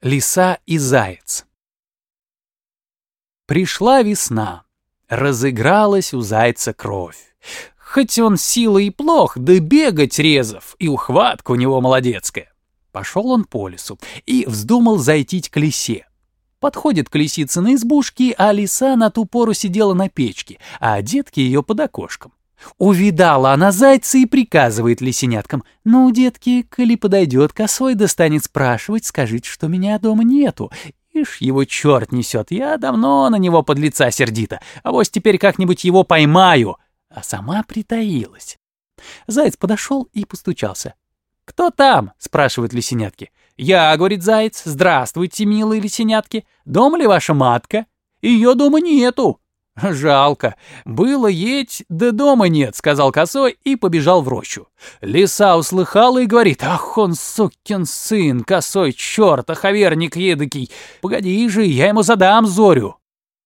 Лиса и заяц. Пришла весна. Разыгралась у зайца кровь. Хоть он силой и плох, да бегать резов, и ухватка у него молодецкая. Пошел он по лесу и вздумал зайти к лисе. Подходит к лисице на избушке, а лиса на ту пору сидела на печке, а детки ее под окошком. Увидала она зайца и приказывает лисеняткам. «Ну, детки, коли подойдет косой, достанет спрашивать, скажите, что меня дома нету. Ишь, его черт несет, я давно на него под лица сердито, а вот теперь как-нибудь его поймаю». А сама притаилась. Заяц подошел и постучался. «Кто там?» — спрашивают лисенятки. «Я, — говорит заяц, — здравствуйте, милые лисенятки. Дома ли ваша матка? Ее дома нету. «Жалко. Было есть, да дома нет», — сказал косой и побежал в рощу. Лиса услыхала и говорит, «Ах он, сукин сын, косой черт, оховерник едокий! Погоди же, я ему задам зорю!»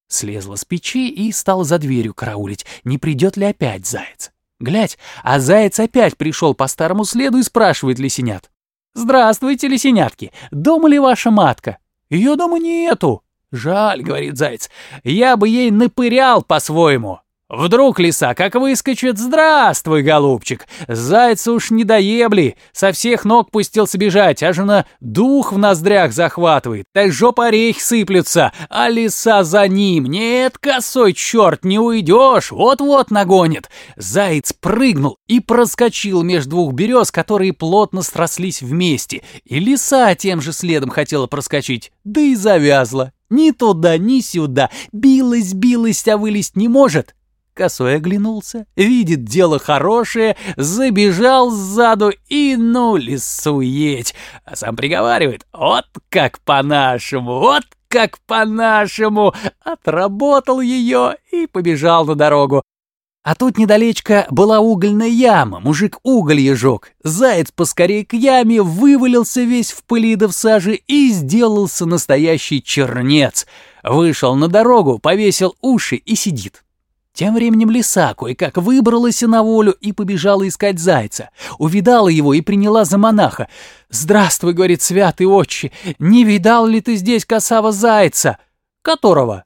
Слезла с печи и стала за дверью караулить, не придет ли опять заяц. Глядь, а заяц опять пришел по старому следу и спрашивает лисенят. «Здравствуйте, лисенятки, дома ли ваша матка?» «Ее дома нету». «Жаль», — говорит заяц, — «я бы ей напырял по-своему». Вдруг лиса как выскочит «Здравствуй, голубчик!» Зайца уж не доебли, со всех ног пустился бежать, а жена дух в ноздрях захватывает, так жопа орех сыплются, а лиса за ним. Нет, косой черт, не уйдешь, вот-вот нагонит. Заяц прыгнул и проскочил между двух берез, которые плотно срослись вместе, и лиса тем же следом хотела проскочить, да и завязла. Ни туда, ни сюда, билась, билась, а вылезть не может. Косой оглянулся, видит дело хорошее, забежал сзаду и ну лисуеть, а сам приговаривает, вот как по-нашему, вот как по-нашему, отработал ее и побежал на дорогу. А тут недалечко была угольная яма, мужик уголье жег. Заяц поскорее к яме вывалился весь в пыли да в саже и сделался настоящий чернец. Вышел на дорогу, повесил уши и сидит. Тем временем лиса кое-как выбралась на волю и побежала искать зайца. Увидала его и приняла за монаха. «Здравствуй, — говорит святый отче, — не видал ли ты здесь косава зайца?» «Которого?»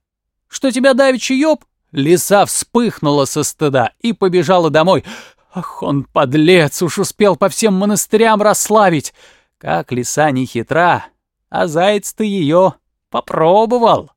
«Что тебя давеча ёб?» Лиса вспыхнула со стыда и побежала домой. Ах, он, подлец, уж успел по всем монастырям расславить. Как лиса не хитра, а заяц ты ее попробовал.